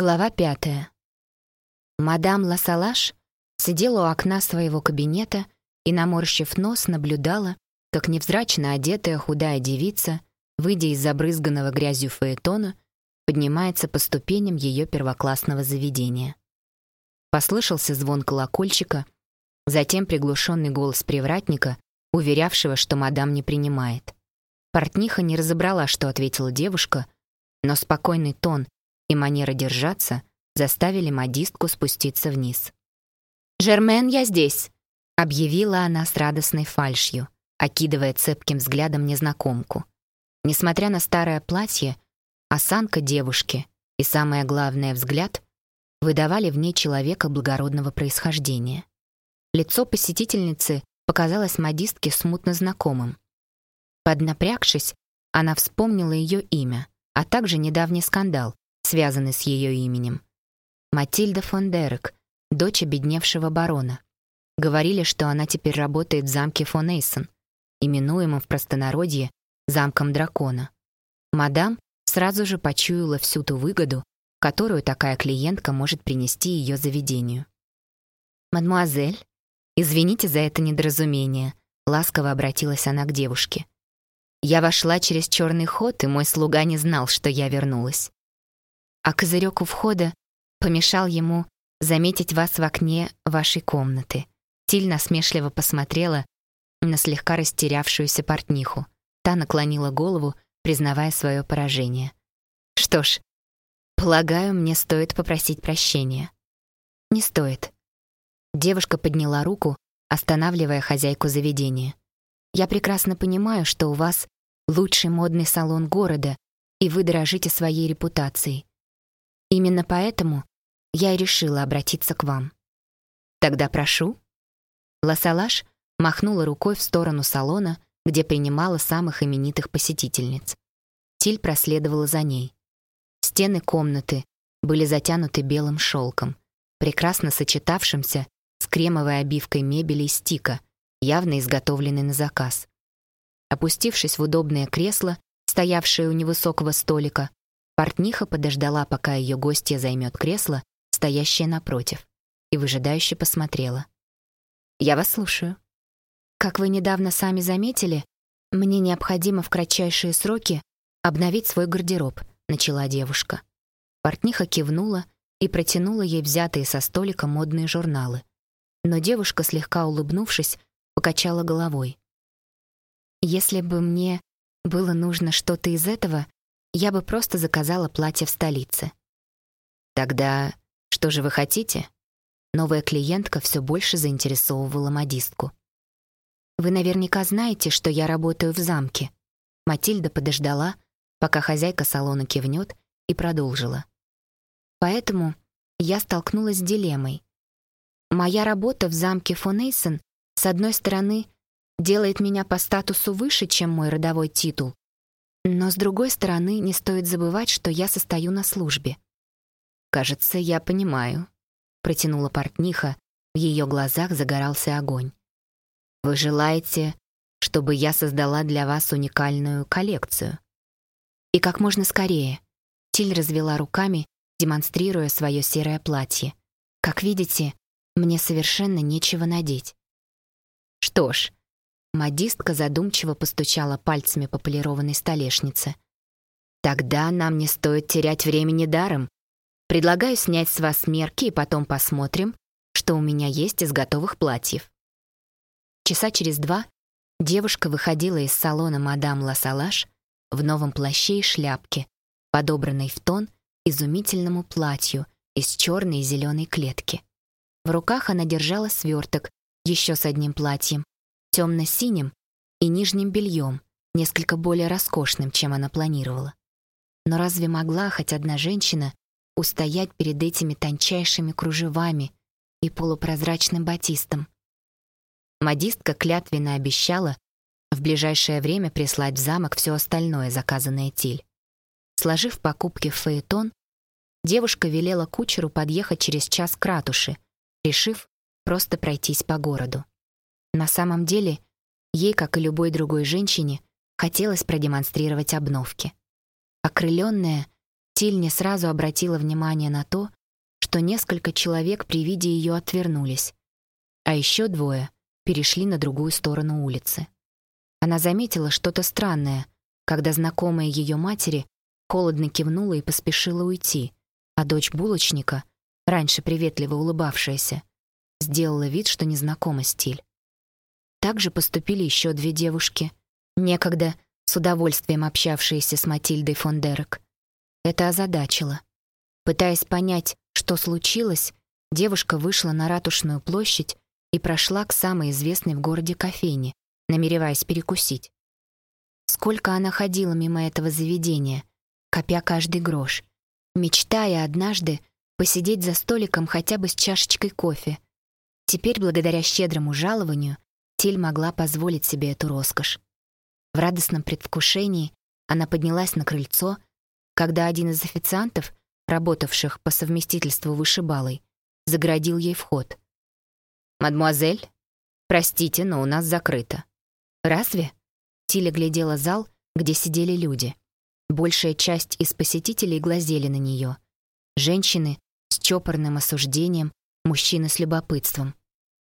Глава пятая. Мадам Лассалаш сидела у окна своего кабинета и, наморщив нос, наблюдала, как невзрачно одетая худая девица, выйдя из забрызганного грязью фаэтона, поднимается по ступеням ее первоклассного заведения. Послышался звон колокольчика, затем приглушенный голос привратника, уверявшего, что мадам не принимает. Портниха не разобрала, что ответила девушка, но спокойный тон и манера держаться заставили модистку спуститься вниз. «Жермен, я здесь!» — объявила она с радостной фальшью, окидывая цепким взглядом незнакомку. Несмотря на старое платье, осанка девушки и, самое главное, взгляд выдавали в ней человека благородного происхождения. Лицо посетительницы показалось модистке смутно знакомым. Поднапрягшись, она вспомнила ее имя, а также недавний скандал, связанный с ее именем. Матильда фон Дерек, дочь обедневшего барона. Говорили, что она теперь работает в замке фон Эйсон, именуемом в простонародье замком дракона. Мадам сразу же почуяла всю ту выгоду, которую такая клиентка может принести ее заведению. «Мадмуазель, извините за это недоразумение», — ласково обратилась она к девушке. «Я вошла через черный ход, и мой слуга не знал, что я вернулась а козырек у входа помешал ему заметить вас в окне вашей комнаты. Тиль насмешливо посмотрела на слегка растерявшуюся портниху. Та наклонила голову, признавая свое поражение. «Что ж, полагаю, мне стоит попросить прощения». «Не стоит». Девушка подняла руку, останавливая хозяйку заведения. «Я прекрасно понимаю, что у вас лучший модный салон города, и вы дорожите своей репутацией. Именно поэтому я и решила обратиться к вам. Тогда прошу. Ласалаш махнула рукой в сторону салона, где принимала самых именитых посетительниц. Тиль проследовала за ней. Стены комнаты были затянуты белым шелком, прекрасно сочетавшимся с кремовой обивкой мебели из стика, явно изготовленной на заказ. Опустившись в удобное кресло, стоявшее у невысокого столика, Портниха подождала, пока ее гостья займет кресло, стоящее напротив, и выжидающе посмотрела. «Я вас слушаю. Как вы недавно сами заметили, мне необходимо в кратчайшие сроки обновить свой гардероб», — начала девушка. Портниха кивнула и протянула ей взятые со столика модные журналы. Но девушка, слегка улыбнувшись, покачала головой. «Если бы мне было нужно что-то из этого, я бы просто заказала платье в столице. Тогда что же вы хотите? Новая клиентка все больше заинтересовывала модистку. Вы наверняка знаете, что я работаю в замке. Матильда подождала, пока хозяйка салона кивнет, и продолжила. Поэтому я столкнулась с дилеммой. Моя работа в замке фон с одной стороны, делает меня по статусу выше, чем мой родовой титул, но, с другой стороны, не стоит забывать, что я состою на службе. «Кажется, я понимаю», — протянула портниха, в ее глазах загорался огонь. «Вы желаете, чтобы я создала для вас уникальную коллекцию?» «И как можно скорее», — Тиль развела руками, демонстрируя свое серое платье. «Как видите, мне совершенно нечего надеть». «Что ж, Модистка задумчиво постучала пальцами по полированной столешнице. «Тогда нам не стоит терять времени даром. Предлагаю снять с вас мерки и потом посмотрим, что у меня есть из готовых платьев». Часа через два девушка выходила из салона мадам Лассалаш в новом плаще и шляпке, подобранной в тон изумительному платью из черной и зеленой клетки. В руках она держала сверток еще с одним платьем, темно-синим и нижним бельем, несколько более роскошным, чем она планировала. Но разве могла хоть одна женщина устоять перед этими тончайшими кружевами и полупрозрачным батистом? Модистка клятвенно обещала в ближайшее время прислать в замок все остальное, заказанное Тиль. Сложив покупки в фаэтон, девушка велела кучеру подъехать через час к ратуше, решив просто пройтись по городу. На самом деле, ей, как и любой другой женщине, хотелось продемонстрировать обновки. Окрыленная Тиль не сразу обратила внимание на то, что несколько человек при виде ее отвернулись, а еще двое перешли на другую сторону улицы. Она заметила что-то странное, когда знакомая ее матери холодно кивнула и поспешила уйти, а дочь булочника, раньше приветливо улыбавшаяся, сделала вид, что не знакома стиль. Так же поступили еще две девушки, некогда с удовольствием общавшиеся с Матильдой фон Дерек. Это озадачило. Пытаясь понять, что случилось, девушка вышла на ратушную площадь и прошла к самой известной в городе кофейне, намереваясь перекусить. Сколько она ходила мимо этого заведения, копя каждый грош, мечтая однажды посидеть за столиком хотя бы с чашечкой кофе. Теперь, благодаря щедрому жалованию, Тиль могла позволить себе эту роскошь. В радостном предвкушении она поднялась на крыльцо, когда один из официантов, работавших по совместительству вышибалой, заградил ей вход. «Мадмуазель, простите, но у нас закрыто». «Разве?» Тиля глядела зал, где сидели люди. Большая часть из посетителей глазели на нее. Женщины с чопорным осуждением, мужчины с любопытством.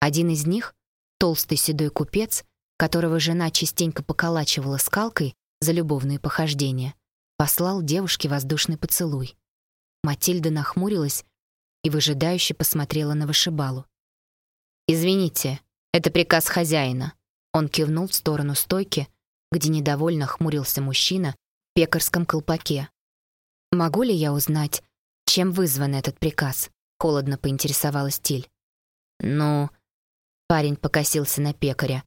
Один из них, толстый седой купец, которого жена частенько поколачивала скалкой за любовные похождения, послал девушке воздушный поцелуй. Матильда нахмурилась и выжидающе посмотрела на вышибалу. «Извините, это приказ хозяина». Он кивнул в сторону стойки, где недовольно хмурился мужчина в пекарском колпаке. «Могу ли я узнать, чем вызван этот приказ?» — холодно поинтересовалась Тиль. «Ну...» — парень покосился на пекаря.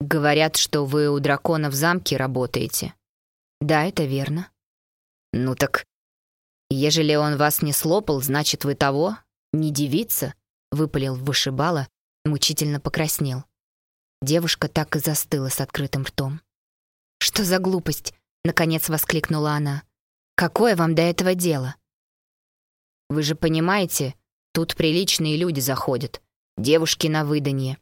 «Говорят, что вы у дракона в замке работаете». «Да, это верно». «Ну так «Ежели он вас не слопал, значит, вы того? Не девица?» — выпалил вышибала, мучительно покраснел. Девушка так и застыла с открытым ртом. «Что за глупость?» — наконец воскликнула она. «Какое вам до этого дело?» «Вы же понимаете, тут приличные люди заходят. Девушки на выданье».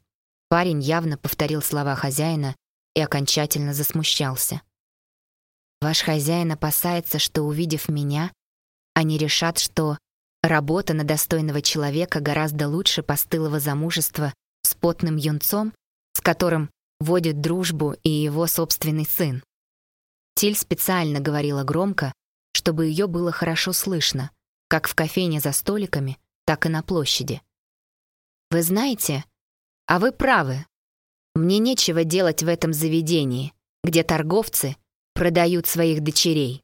Парень явно повторил слова хозяина и окончательно засмущался. «Ваш хозяин опасается, что, увидев меня, они решат, что работа на достойного человека гораздо лучше постылого замужества с потным юнцом, с которым водит дружбу и его собственный сын. Тиль специально говорила громко, чтобы ее было хорошо слышно, как в кофейне за столиками, так и на площади. «Вы знаете, а вы правы. Мне нечего делать в этом заведении, где торговцы продают своих дочерей».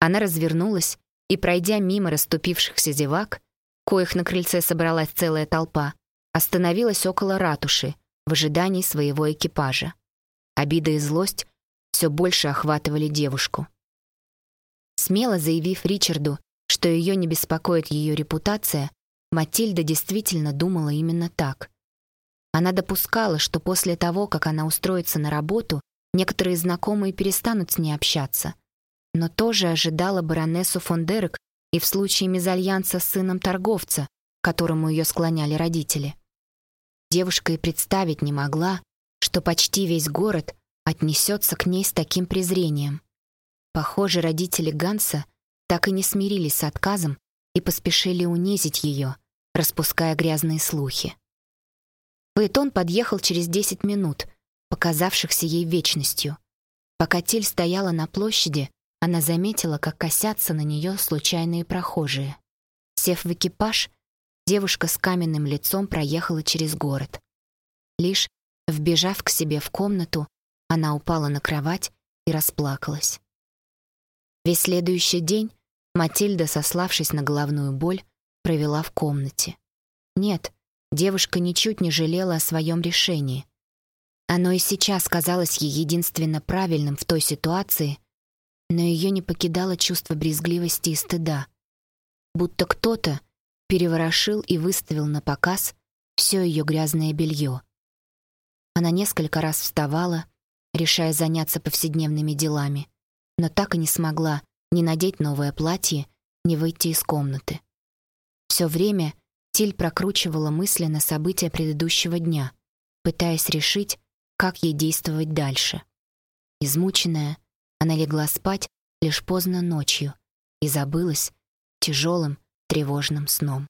Она развернулась и, пройдя мимо расступившихся зевак, коих на крыльце собралась целая толпа, остановилась около ратуши в ожидании своего экипажа. Обида и злость все больше охватывали девушку. Смело заявив Ричарду, что ее не беспокоит ее репутация, Матильда действительно думала именно так. Она допускала, что после того, как она устроится на работу, некоторые знакомые перестанут с ней общаться — но тоже ожидала баронессу фон Дерек и в случае мезальянса с сыном торговца, которому ее склоняли родители. Девушка и представить не могла, что почти весь город отнесется к ней с таким презрением. Похоже, родители Ганса так и не смирились с отказом и поспешили унизить ее, распуская грязные слухи. Фаэтон подъехал через 10 минут, показавшихся ей вечностью. Пока Тиль стояла на площади, она заметила, как косятся на нее случайные прохожие. Сев в экипаж, девушка с каменным лицом проехала через город. Лишь вбежав к себе в комнату, она упала на кровать и расплакалась. Весь следующий день Матильда, сославшись на головную боль, провела в комнате. Нет, девушка ничуть не жалела о своем решении. Оно и сейчас казалось ей единственно правильным в той ситуации, но ее не покидало чувство брезгливости и стыда. Будто кто-то переворошил и выставил на показ все ее грязное белье. Она несколько раз вставала, решая заняться повседневными делами, но так и не смогла ни надеть новое платье, ни выйти из комнаты. Все время Тиль прокручивала мысленно события предыдущего дня, пытаясь решить, как ей действовать дальше. Измученная, она легла спать лишь поздно ночью и забылась тяжелым, тревожным сном.